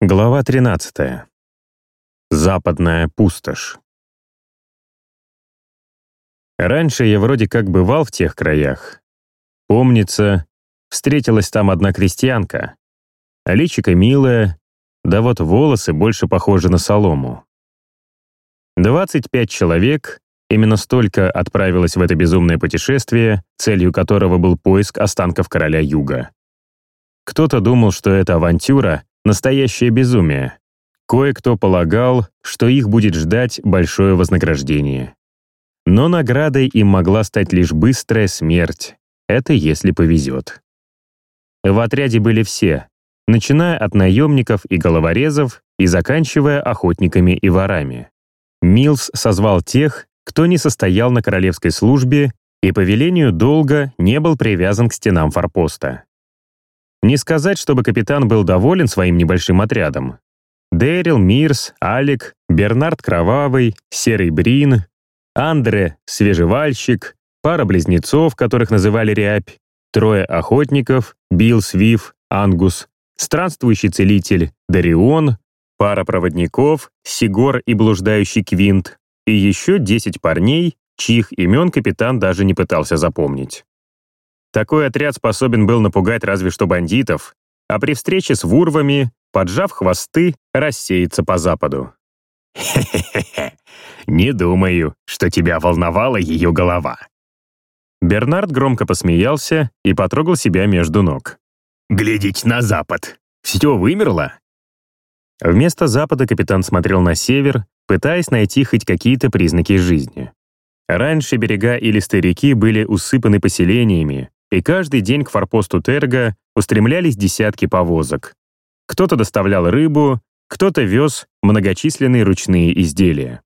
Глава 13. Западная пустошь. Раньше я вроде как бывал в тех краях. Помнится, встретилась там одна крестьянка. Личико милое, да вот волосы больше похожи на солому. 25 человек, именно столько отправилось в это безумное путешествие, целью которого был поиск останков короля Юга. Кто-то думал, что это авантюра — Настоящее безумие. Кое-кто полагал, что их будет ждать большое вознаграждение. Но наградой им могла стать лишь быстрая смерть. Это если повезет. В отряде были все, начиная от наемников и головорезов и заканчивая охотниками и ворами. Милс созвал тех, кто не состоял на королевской службе и по велению долга не был привязан к стенам форпоста. Не сказать, чтобы капитан был доволен своим небольшим отрядом. Дэрил, Мирс, Алик, Бернард Кровавый, Серый Брин, Андре, Свежевальщик, пара близнецов, которых называли Рябь, трое охотников, Билл Свиф, Ангус, странствующий целитель Дарион, пара проводников, Сигор и блуждающий Квинт, и еще 10 парней, чьих имен капитан даже не пытался запомнить. Такой отряд способен был напугать разве что бандитов, а при встрече с вурвами, поджав хвосты, рассеяться по западу. «Хе-хе-хе, не думаю, что тебя волновала ее голова». Бернард громко посмеялся и потрогал себя между ног. «Глядеть на запад. Все вымерло?» Вместо запада капитан смотрел на север, пытаясь найти хоть какие-то признаки жизни. Раньше берега илистой реки были усыпаны поселениями, и каждый день к форпосту Терга устремлялись десятки повозок. Кто-то доставлял рыбу, кто-то вез многочисленные ручные изделия.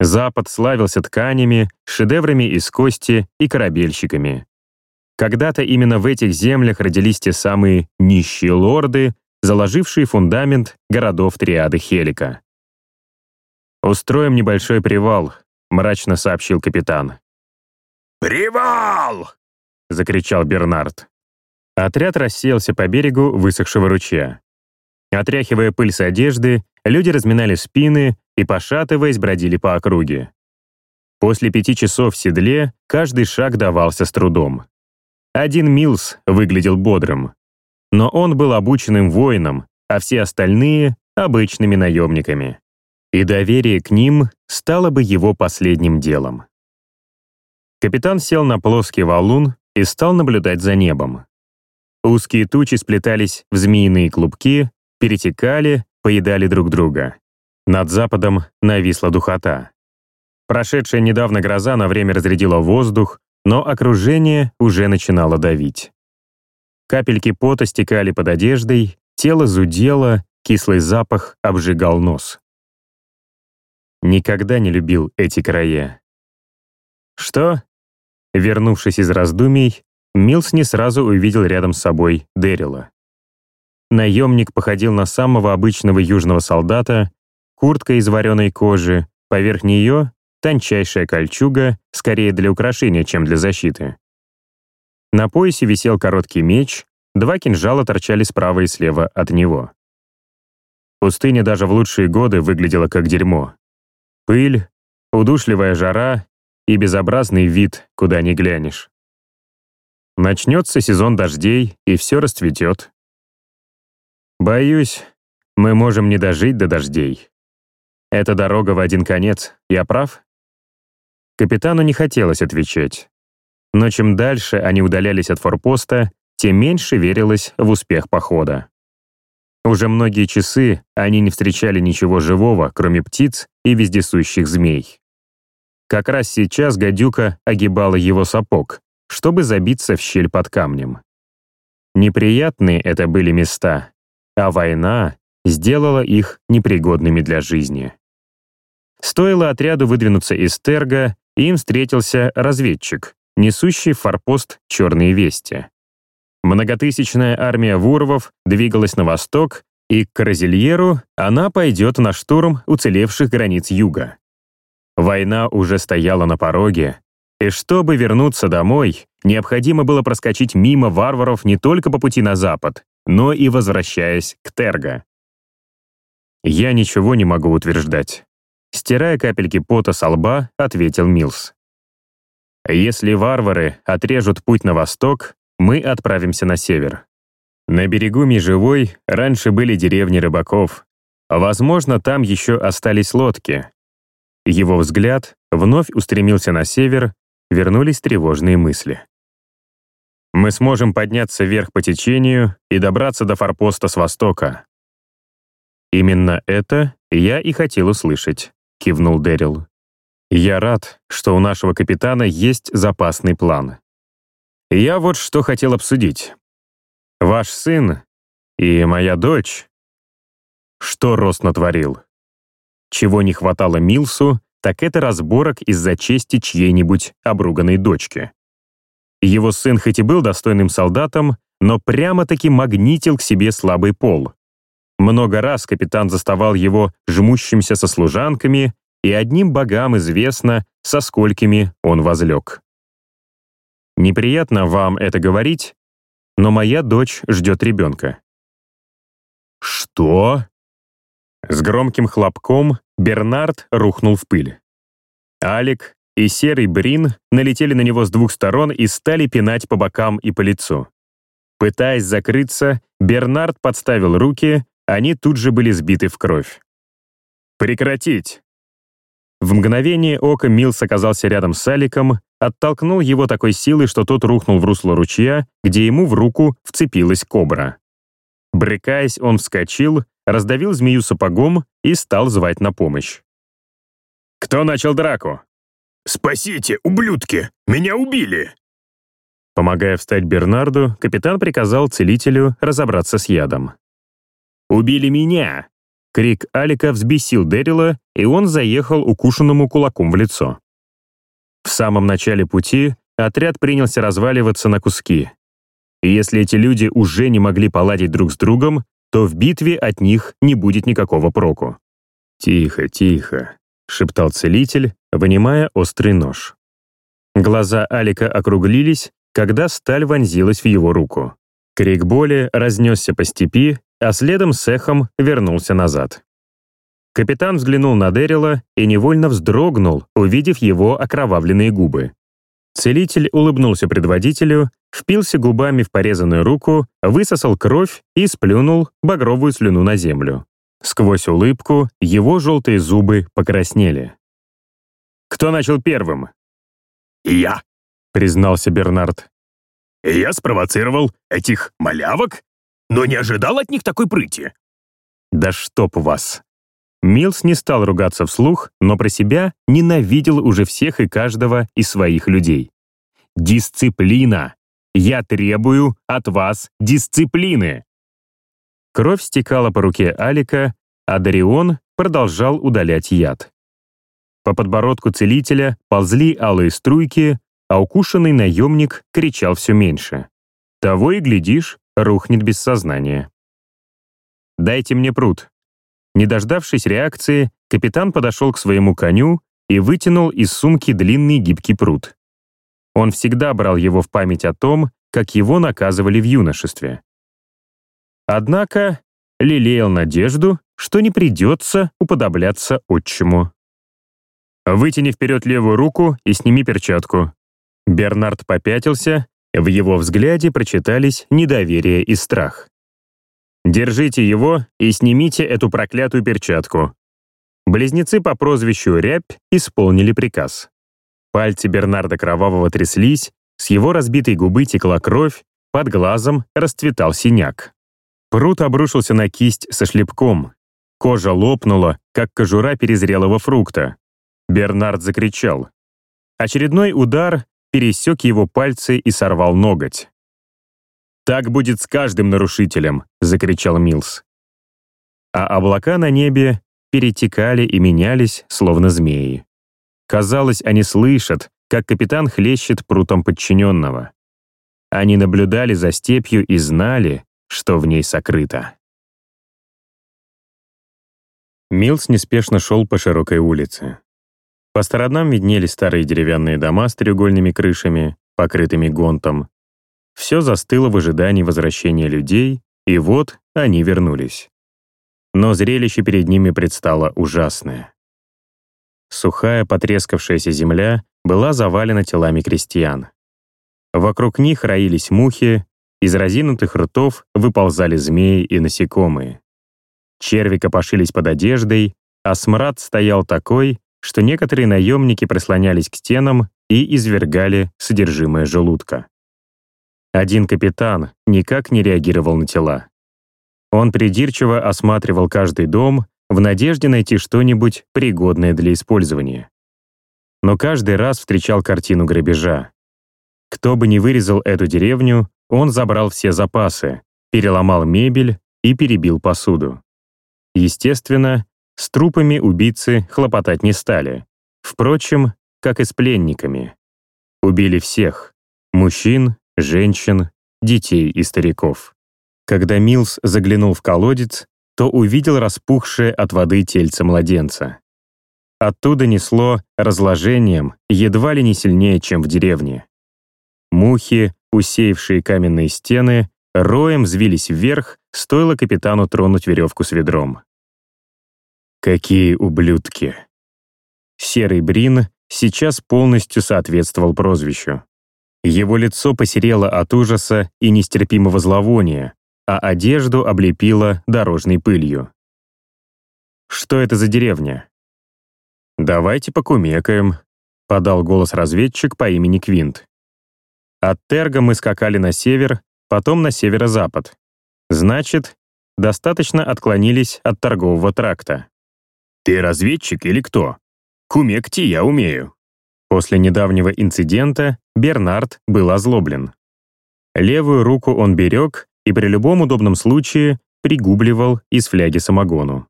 Запад славился тканями, шедеврами из кости и корабельщиками. Когда-то именно в этих землях родились те самые нищие лорды, заложившие фундамент городов триады Хелика. «Устроим небольшой привал», — мрачно сообщил капитан. «Привал!» — закричал Бернард. Отряд рассеялся по берегу высохшего ручья. Отряхивая пыль с одежды, люди разминали спины и, пошатываясь, бродили по округе. После пяти часов в седле каждый шаг давался с трудом. Один Милс выглядел бодрым. Но он был обученным воином, а все остальные — обычными наемниками. И доверие к ним стало бы его последним делом. Капитан сел на плоский валун и стал наблюдать за небом. Узкие тучи сплетались в змеиные клубки, перетекали, поедали друг друга. Над западом нависла духота. Прошедшая недавно гроза на время разрядила воздух, но окружение уже начинало давить. Капельки пота стекали под одеждой, тело зудело, кислый запах обжигал нос. Никогда не любил эти края. «Что?» Вернувшись из раздумий, Милс не сразу увидел рядом с собой Дэрила. Наемник походил на самого обычного южного солдата, куртка из вареной кожи, поверх нее — тончайшая кольчуга, скорее для украшения, чем для защиты. На поясе висел короткий меч, два кинжала торчали справа и слева от него. Пустыня даже в лучшие годы выглядела как дерьмо. Пыль, удушливая жара и безобразный вид, куда ни глянешь. Начнется сезон дождей, и все расцветет. Боюсь, мы можем не дожить до дождей. Это дорога в один конец, я прав? Капитану не хотелось отвечать. Но чем дальше они удалялись от форпоста, тем меньше верилось в успех похода. Уже многие часы они не встречали ничего живого, кроме птиц и вездесущих змей. Как раз сейчас гадюка огибала его сапог, чтобы забиться в щель под камнем. Неприятные это были места, а война сделала их непригодными для жизни. Стоило отряду выдвинуться из Терга, им встретился разведчик, несущий форпост черные вести. Многотысячная армия вурвов двигалась на восток, и к Розельеру она пойдет на штурм уцелевших границ юга. Война уже стояла на пороге, и чтобы вернуться домой, необходимо было проскочить мимо варваров не только по пути на запад, но и возвращаясь к Терго. «Я ничего не могу утверждать». Стирая капельки пота со лба, ответил Милс. «Если варвары отрежут путь на восток, мы отправимся на север. На берегу Межевой раньше были деревни рыбаков. Возможно, там еще остались лодки. Его взгляд вновь устремился на север, вернулись тревожные мысли. Мы сможем подняться вверх по течению и добраться до форпоста с востока. Именно это я и хотел услышать, кивнул Дэрил. Я рад, что у нашего капитана есть запасный план. Я вот что хотел обсудить. Ваш сын и моя дочь... Что Рост натворил? Чего не хватало Милсу, так это разборок из-за чести чьей-нибудь обруганной дочки. Его сын хоть и был достойным солдатом, но прямо-таки магнитил к себе слабый пол. Много раз капитан заставал его жмущимся со служанками, и одним богам известно, со сколькими он возлег. Неприятно вам это говорить, но моя дочь ждет ребенка. «Что?» С громким хлопком Бернард рухнул в пыль. Алик и серый Брин налетели на него с двух сторон и стали пинать по бокам и по лицу. Пытаясь закрыться, Бернард подставил руки, они тут же были сбиты в кровь. «Прекратить!» В мгновение ока Милс оказался рядом с Аликом, оттолкнул его такой силой, что тот рухнул в русло ручья, где ему в руку вцепилась кобра. Брыкаясь, он вскочил, раздавил змею сапогом и стал звать на помощь. «Кто начал драку?» «Спасите, ублюдки! Меня убили!» Помогая встать Бернарду, капитан приказал целителю разобраться с ядом. «Убили меня!» Крик Алика взбесил Дэрила, и он заехал укушенному кулаком в лицо. В самом начале пути отряд принялся разваливаться на куски. И если эти люди уже не могли поладить друг с другом, то в битве от них не будет никакого проку. «Тихо, тихо», — шептал целитель, вынимая острый нож. Глаза Алика округлились, когда сталь вонзилась в его руку. Крик боли разнесся по степи, а следом с эхом вернулся назад. Капитан взглянул на Дэрила и невольно вздрогнул, увидев его окровавленные губы. Целитель улыбнулся предводителю, впился губами в порезанную руку, высосал кровь и сплюнул багровую слюну на землю. Сквозь улыбку его желтые зубы покраснели. «Кто начал первым?» «Я», — признался Бернард. «Я спровоцировал этих малявок но не ожидал от них такой прыти». «Да чтоб вас!» Милс не стал ругаться вслух, но про себя ненавидел уже всех и каждого из своих людей. «Дисциплина! Я требую от вас дисциплины!» Кровь стекала по руке Алика, а Дарион продолжал удалять яд. По подбородку целителя ползли алые струйки, а укушенный наемник кричал все меньше. Того и глядишь, рухнет без сознания. «Дайте мне пруд». Не дождавшись реакции, капитан подошел к своему коню и вытянул из сумки длинный гибкий пруд. Он всегда брал его в память о том, как его наказывали в юношестве. Однако лелеял надежду, что не придется уподобляться отчиму. «Вытяни вперед левую руку и сними перчатку». Бернард попятился в его взгляде прочитались недоверие и страх. «Держите его и снимите эту проклятую перчатку». Близнецы по прозвищу Рябь исполнили приказ. Пальцы Бернарда Кровавого тряслись, с его разбитой губы текла кровь, под глазом расцветал синяк. Прут обрушился на кисть со шлепком. Кожа лопнула, как кожура перезрелого фрукта. Бернард закричал. Очередной удар, пересек его пальцы и сорвал ноготь. «Так будет с каждым нарушителем», — закричал Милс. А облака на небе перетекали и менялись, словно змеи. Казалось, они слышат, как капитан хлещет прутом подчиненного. Они наблюдали за степью и знали, что в ней сокрыто. Милс неспешно шел по широкой улице. По сторонам виднелись старые деревянные дома с треугольными крышами, покрытыми гонтом. Все застыло в ожидании возвращения людей, и вот они вернулись. но зрелище перед ними предстало ужасное. Сухая, потрескавшаяся земля была завалена телами крестьян. Вокруг них роились мухи, из разинутых ртов выползали змеи и насекомые. Черви копошились под одеждой, а смрад стоял такой, что некоторые наемники прислонялись к стенам и извергали содержимое желудка. Один капитан никак не реагировал на тела. Он придирчиво осматривал каждый дом в надежде найти что-нибудь пригодное для использования. Но каждый раз встречал картину грабежа. Кто бы ни вырезал эту деревню, он забрал все запасы, переломал мебель и перебил посуду. Естественно, с трупами убийцы хлопотать не стали. Впрочем, как и с пленниками. Убили всех — мужчин, женщин, детей и стариков. Когда Милс заглянул в колодец, то увидел распухшее от воды тельце младенца. Оттуда несло разложением едва ли не сильнее, чем в деревне. Мухи, усеявшие каменные стены, роем взвились вверх, стоило капитану тронуть веревку с ведром. Какие ублюдки! Серый Брин сейчас полностью соответствовал прозвищу. Его лицо посерело от ужаса и нестерпимого зловония, а одежду облепило дорожной пылью. «Что это за деревня?» «Давайте покумекаем», — подал голос разведчик по имени Квинт. От Терга мы скакали на север, потом на северо-запад. Значит, достаточно отклонились от торгового тракта. «Ты разведчик или кто? Кумекти я умею». После недавнего инцидента Бернард был озлоблен. Левую руку он берег и при любом удобном случае пригубливал из фляги самогону.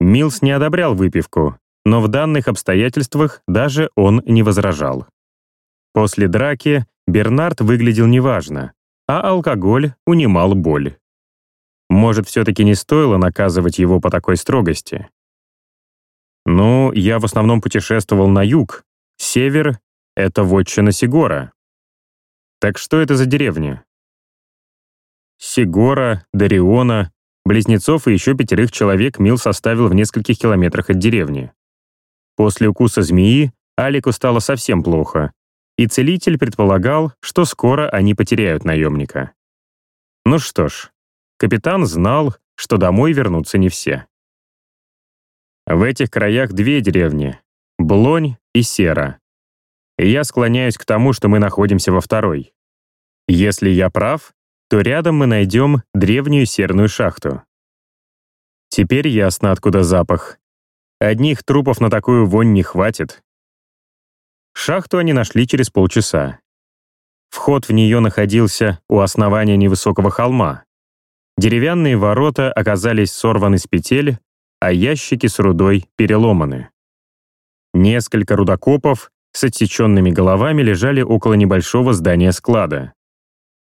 Милс не одобрял выпивку, но в данных обстоятельствах даже он не возражал. После драки Бернард выглядел неважно, а алкоголь унимал боль. Может, все-таки не стоило наказывать его по такой строгости? Ну, я в основном путешествовал на юг. Север — это вотчина Сигора. Так что это за деревня? Сигора, Дариона, близнецов и еще пятерых человек Мил составил в нескольких километрах от деревни. После укуса змеи Алику стало совсем плохо, и целитель предполагал, что скоро они потеряют наемника. Ну что ж, капитан знал, что домой вернутся не все. В этих краях две деревни — Блонь и Сера. И я склоняюсь к тому, что мы находимся во второй. Если я прав, то рядом мы найдем древнюю серную шахту. Теперь ясно, откуда запах. Одних трупов на такую вонь не хватит. Шахту они нашли через полчаса. Вход в нее находился у основания невысокого холма. Деревянные ворота оказались сорваны с петель, а ящики с рудой переломаны. Несколько рудокопов с отсеченными головами лежали около небольшого здания склада.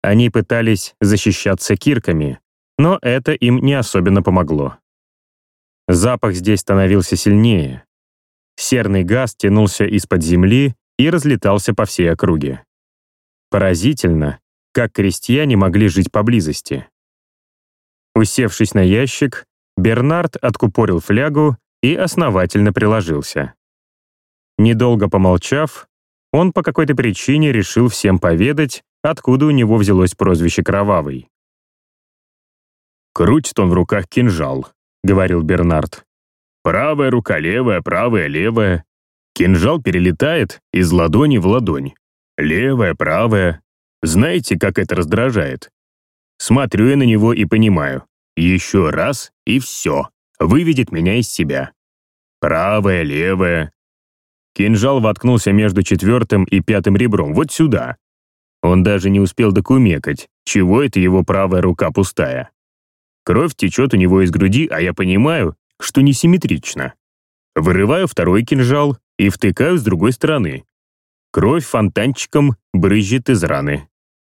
Они пытались защищаться кирками, но это им не особенно помогло. Запах здесь становился сильнее. Серный газ тянулся из-под земли и разлетался по всей округе. Поразительно, как крестьяне могли жить поблизости. Усевшись на ящик, Бернард откупорил флягу и основательно приложился. Недолго помолчав, он по какой-то причине решил всем поведать, откуда у него взялось прозвище «Кровавый». «Крутит он в руках кинжал», — говорил Бернард. Правая рука левая, правая левая. Кинжал перелетает из ладони в ладонь. Левая, правая. Знаете, как это раздражает? Смотрю я на него и понимаю. Еще раз, и все. Выведет меня из себя. Правая, левая. Кинжал воткнулся между четвертым и пятым ребром, вот сюда. Он даже не успел докумекать, чего это его правая рука пустая. Кровь течет у него из груди, а я понимаю, что несимметрично. Вырываю второй кинжал и втыкаю с другой стороны. Кровь фонтанчиком брызжет из раны.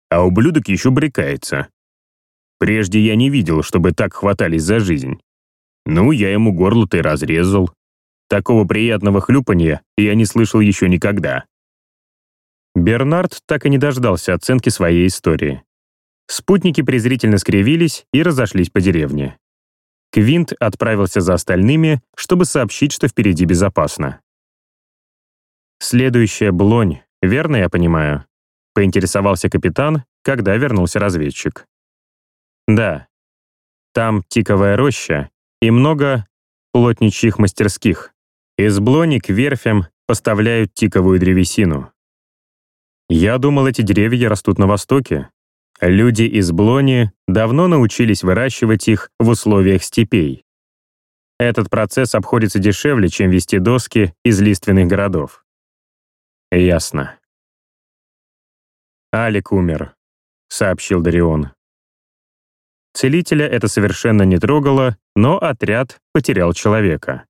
А ублюдок еще брекается. Прежде я не видел, чтобы так хватались за жизнь. Ну, я ему горло-то и разрезал. Такого приятного хлюпанья я не слышал еще никогда. Бернард так и не дождался оценки своей истории. Спутники презрительно скривились и разошлись по деревне. Квинт отправился за остальными, чтобы сообщить, что впереди безопасно. «Следующая Блонь, верно я понимаю?» — поинтересовался капитан, когда вернулся разведчик. «Да. Там тиковая роща и много плотничьих мастерских. Из Блони к верфям поставляют тиковую древесину. Я думал, эти деревья растут на востоке. Люди из Блони давно научились выращивать их в условиях степей. Этот процесс обходится дешевле, чем вести доски из лиственных городов. Ясно. «Алик умер», — сообщил Дарион. Целителя это совершенно не трогало, но отряд потерял человека.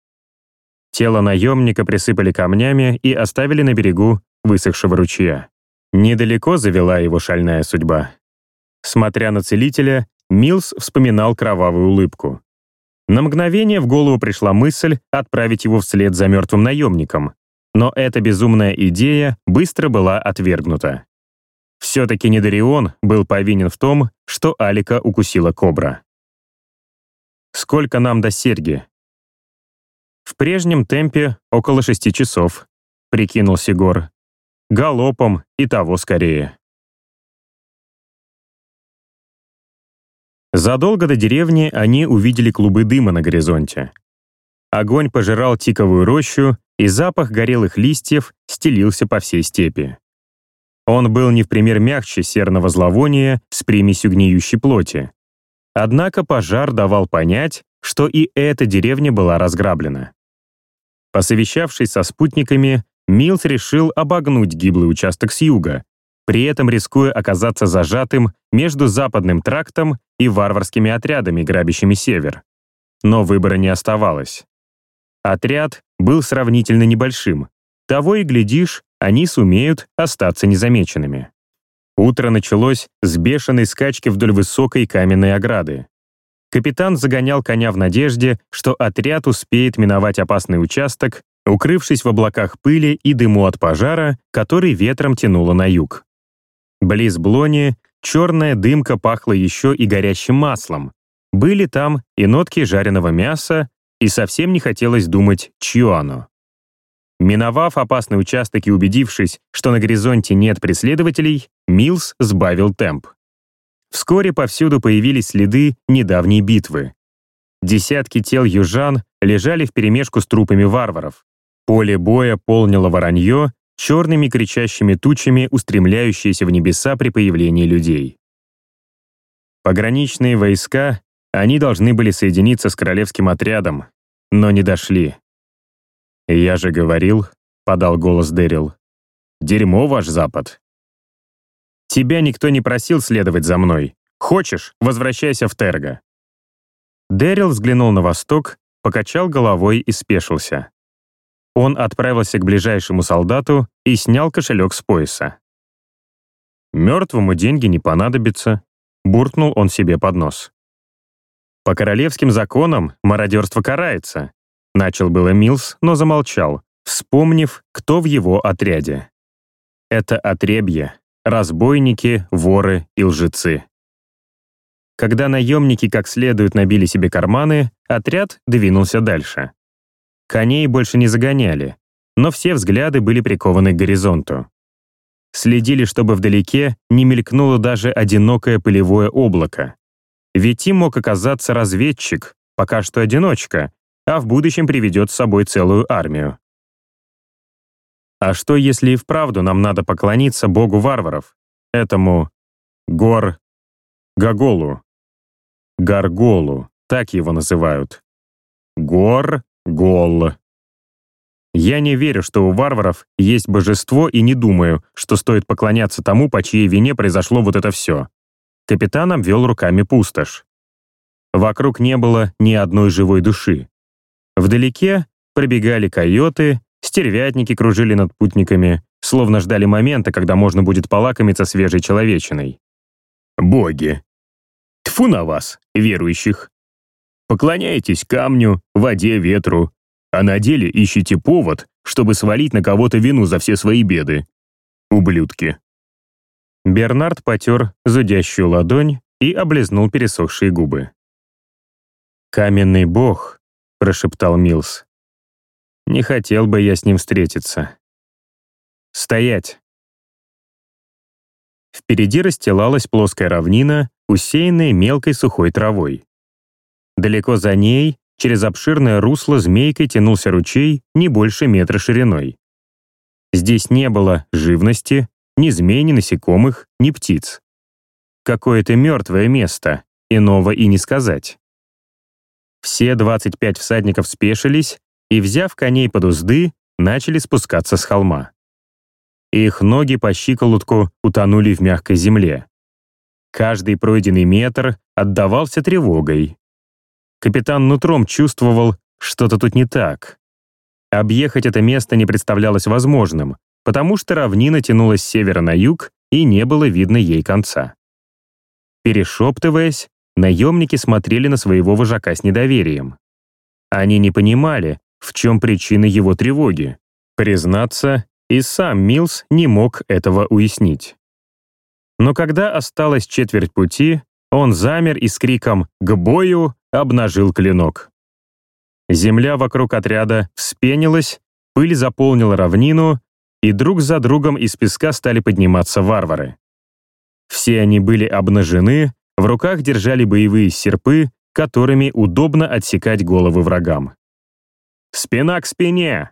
Тело наемника присыпали камнями и оставили на берегу высохшего ручья. Недалеко завела его шальная судьба. Смотря на целителя, Милс вспоминал кровавую улыбку. На мгновение в голову пришла мысль отправить его вслед за мертвым наемником, но эта безумная идея быстро была отвергнута. Все-таки Недарион был повинен в том, что Алика укусила кобра. «Сколько нам до Серги?» «В прежнем темпе около шести часов», — прикинул Сигор. «Галопом и того скорее». Задолго до деревни они увидели клубы дыма на горизонте. Огонь пожирал тиковую рощу, и запах горелых листьев стелился по всей степи. Он был не в пример мягче серного зловония с примесью гниющей плоти. Однако пожар давал понять, что и эта деревня была разграблена. Посовещавшись со спутниками, Милс решил обогнуть гиблый участок с юга, при этом рискуя оказаться зажатым между западным трактом и варварскими отрядами, грабящими север. Но выбора не оставалось. Отряд был сравнительно небольшим. Того и глядишь, они сумеют остаться незамеченными. Утро началось с бешеной скачки вдоль высокой каменной ограды. Капитан загонял коня в надежде, что отряд успеет миновать опасный участок, укрывшись в облаках пыли и дыму от пожара, который ветром тянуло на юг. Близ Блони черная дымка пахла еще и горящим маслом. Были там и нотки жареного мяса, и совсем не хотелось думать, чье оно. Миновав опасный участок и убедившись, что на горизонте нет преследователей, Милс сбавил темп. Вскоре повсюду появились следы недавней битвы. Десятки тел южан лежали вперемешку с трупами варваров. Поле боя полнило воронье, черными кричащими тучами, устремляющиеся в небеса при появлении людей. Пограничные войска, они должны были соединиться с королевским отрядом, но не дошли. «Я же говорил», — подал голос Дэрил. «Дерьмо ваш Запад». «Тебя никто не просил следовать за мной. Хочешь, возвращайся в Терго». Дэрил взглянул на восток, покачал головой и спешился. Он отправился к ближайшему солдату и снял кошелек с пояса. «Мертвому деньги не понадобятся», — буркнул он себе под нос. «По королевским законам мародерство карается, Начал было Милс, но замолчал, вспомнив, кто в его отряде. Это отребье, разбойники, воры и лжецы. Когда наемники как следует набили себе карманы, отряд двинулся дальше. Коней больше не загоняли, но все взгляды были прикованы к горизонту. Следили, чтобы вдалеке не мелькнуло даже одинокое пылевое облако. Ведь им мог оказаться разведчик, пока что одиночка, а в будущем приведет с собой целую армию. А что, если и вправду нам надо поклониться богу варваров, этому Гор... Гаголу? Гарголу, так его называют. Гор-гол. Я не верю, что у варваров есть божество и не думаю, что стоит поклоняться тому, по чьей вине произошло вот это все. Капитан обвел руками пустошь. Вокруг не было ни одной живой души. Вдалеке пробегали койоты, стервятники кружили над путниками, словно ждали момента, когда можно будет полакомиться свежей человечиной. «Боги! Тфу на вас, верующих! Поклоняетесь камню, воде, ветру, а на деле ищете повод, чтобы свалить на кого-то вину за все свои беды. Ублюдки!» Бернард потер зудящую ладонь и облизнул пересохшие губы. «Каменный бог», — прошептал Милс. «Не хотел бы я с ним встретиться». «Стоять!» Впереди расстилалась плоская равнина, усеянная мелкой сухой травой. Далеко за ней, через обширное русло змейкой тянулся ручей не больше метра шириной. Здесь не было живности, ни змей, ни насекомых, ни птиц. Какое-то мертвое место, иного и не сказать. Все 25 всадников спешились и, взяв коней под узды, начали спускаться с холма. Их ноги по щиколотку утонули в мягкой земле. Каждый пройденный метр отдавался тревогой. Капитан нутром чувствовал, что-то тут не так. Объехать это место не представлялось возможным, потому что равнина тянулась с севера на юг, и не было видно ей конца. Перешептываясь, наемники смотрели на своего вожака с недоверием. Они не понимали, в чем причина его тревоги. Признаться, и сам Милс не мог этого уяснить. Но когда осталась четверть пути, он замер и с криком «К бою!» обнажил клинок. Земля вокруг отряда вспенилась, пыль заполнила равнину, и друг за другом из песка стали подниматься варвары. Все они были обнажены, в руках держали боевые серпы, которыми удобно отсекать головы врагам. «Спина к спине!»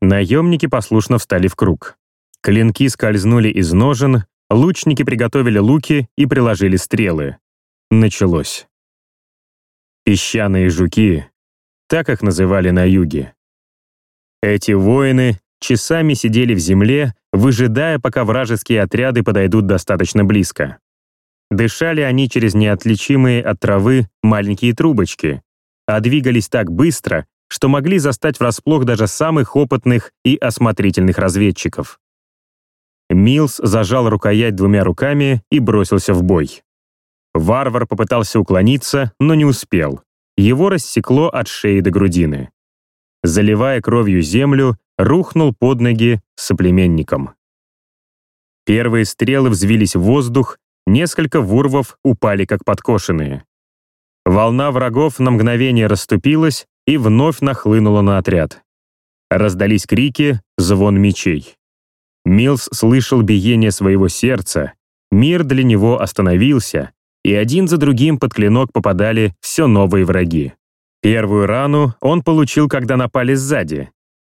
Наемники послушно встали в круг. Клинки скользнули из ножен, лучники приготовили луки и приложили стрелы. Началось. Песчаные жуки, так их называли на юге. Эти воины часами сидели в земле, выжидая, пока вражеские отряды подойдут достаточно близко. Дышали они через неотличимые от травы маленькие трубочки, а двигались так быстро, что могли застать врасплох даже самых опытных и осмотрительных разведчиков. Милс зажал рукоять двумя руками и бросился в бой. Варвар попытался уклониться, но не успел. Его рассекло от шеи до грудины. Заливая кровью землю, рухнул под ноги соплеменникам. Первые стрелы взвились в воздух, несколько вурвов упали как подкошенные. Волна врагов на мгновение расступилась, и вновь нахлынула на отряд. Раздались крики, звон мечей. Милс слышал биение своего сердца, мир для него остановился, и один за другим под клинок попадали все новые враги. Первую рану он получил, когда напали сзади.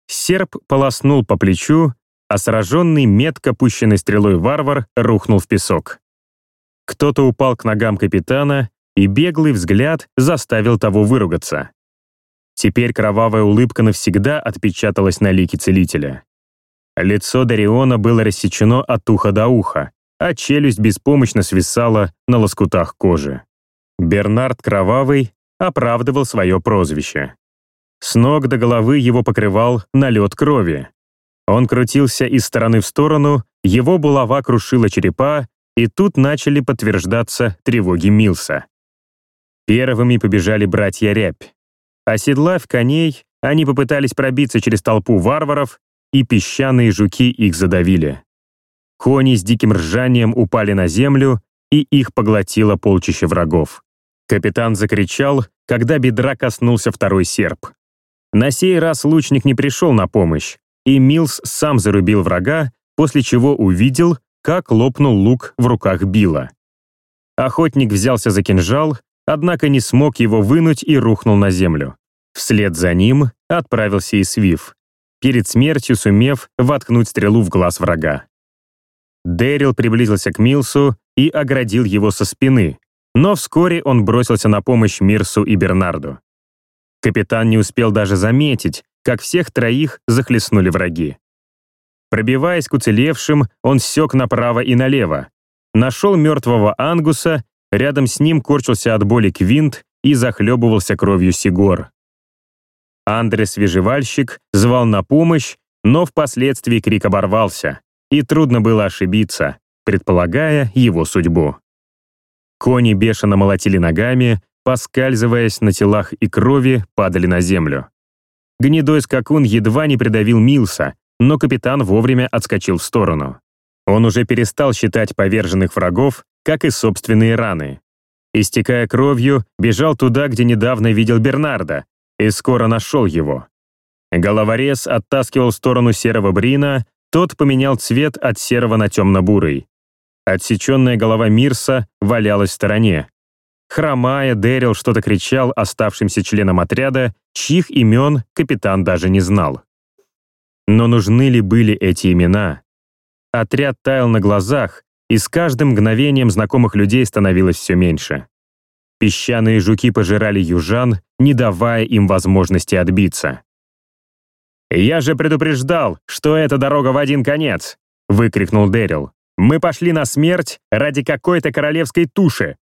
Серп полоснул по плечу, а сраженный метко пущенной стрелой варвар рухнул в песок. Кто-то упал к ногам капитана, и беглый взгляд заставил того выругаться. Теперь кровавая улыбка навсегда отпечаталась на лике целителя. Лицо Дариона было рассечено от уха до уха, а челюсть беспомощно свисала на лоскутах кожи. Бернард Кровавый оправдывал свое прозвище. С ног до головы его покрывал налет крови. Он крутился из стороны в сторону, его булава крушила черепа, и тут начали подтверждаться тревоги Милса. Первыми побежали братья Рябь. Оседлав коней, они попытались пробиться через толпу варваров, и песчаные жуки их задавили. Кони с диким ржанием упали на землю, и их поглотило полчище врагов. Капитан закричал, когда бедра коснулся второй серп. На сей раз лучник не пришел на помощь, и Милс сам зарубил врага, после чего увидел, как лопнул лук в руках Билла. Охотник взялся за кинжал, однако не смог его вынуть и рухнул на землю. Вслед за ним отправился и Свив, перед смертью сумев воткнуть стрелу в глаз врага. Дэрил приблизился к Милсу и оградил его со спины, но вскоре он бросился на помощь Мирсу и Бернарду. Капитан не успел даже заметить, как всех троих захлестнули враги. Пробиваясь к уцелевшим, он сёк направо и налево. Нашел мертвого Ангуса Рядом с ним корчился от боли Квинт и захлебывался кровью Сигор. Андрес Свежевальщик звал на помощь, но впоследствии крик оборвался, и трудно было ошибиться, предполагая его судьбу. Кони бешено молотили ногами, поскальзываясь на телах и крови, падали на землю. Гнедой скакун едва не придавил Милса, но капитан вовремя отскочил в сторону. Он уже перестал считать поверженных врагов как и собственные раны. Истекая кровью, бежал туда, где недавно видел Бернарда, и скоро нашел его. Головорез оттаскивал в сторону серого Брина, тот поменял цвет от серого на темно-бурый. Отсеченная голова Мирса валялась в стороне. Хромая, Дэрил что-то кричал оставшимся членам отряда, чьих имен капитан даже не знал. Но нужны ли были эти имена? Отряд таял на глазах, и с каждым мгновением знакомых людей становилось все меньше. Песчаные жуки пожирали южан, не давая им возможности отбиться. «Я же предупреждал, что эта дорога в один конец!» — выкрикнул Дэрил. «Мы пошли на смерть ради какой-то королевской туши!»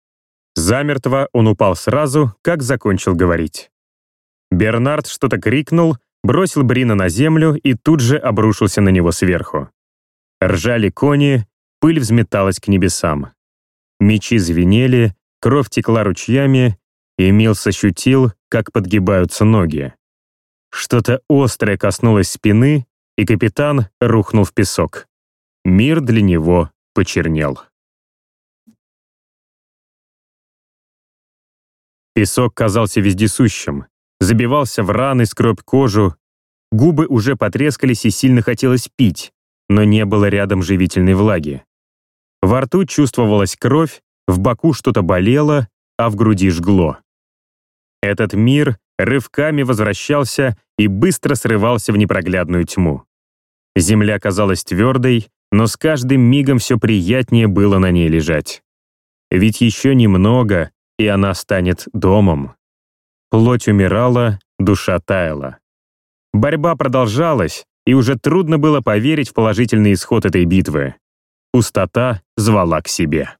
Замертво он упал сразу, как закончил говорить. Бернард что-то крикнул, бросил Брина на землю и тут же обрушился на него сверху. Ржали кони, пыль взметалась к небесам. Мечи звенели, кровь текла ручьями, и Милс ощутил, как подгибаются ноги. Что-то острое коснулось спины, и капитан рухнул в песок. Мир для него почернел. Песок казался вездесущим, забивался в раны, скреб кожу. Губы уже потрескались и сильно хотелось пить, но не было рядом живительной влаги. Во рту чувствовалась кровь, в боку что-то болело, а в груди жгло. Этот мир рывками возвращался и быстро срывался в непроглядную тьму. Земля казалась твердой, но с каждым мигом все приятнее было на ней лежать. Ведь еще немного, и она станет домом. Плоть умирала, душа таяла. Борьба продолжалась, и уже трудно было поверить в положительный исход этой битвы. Пустота звала к себе.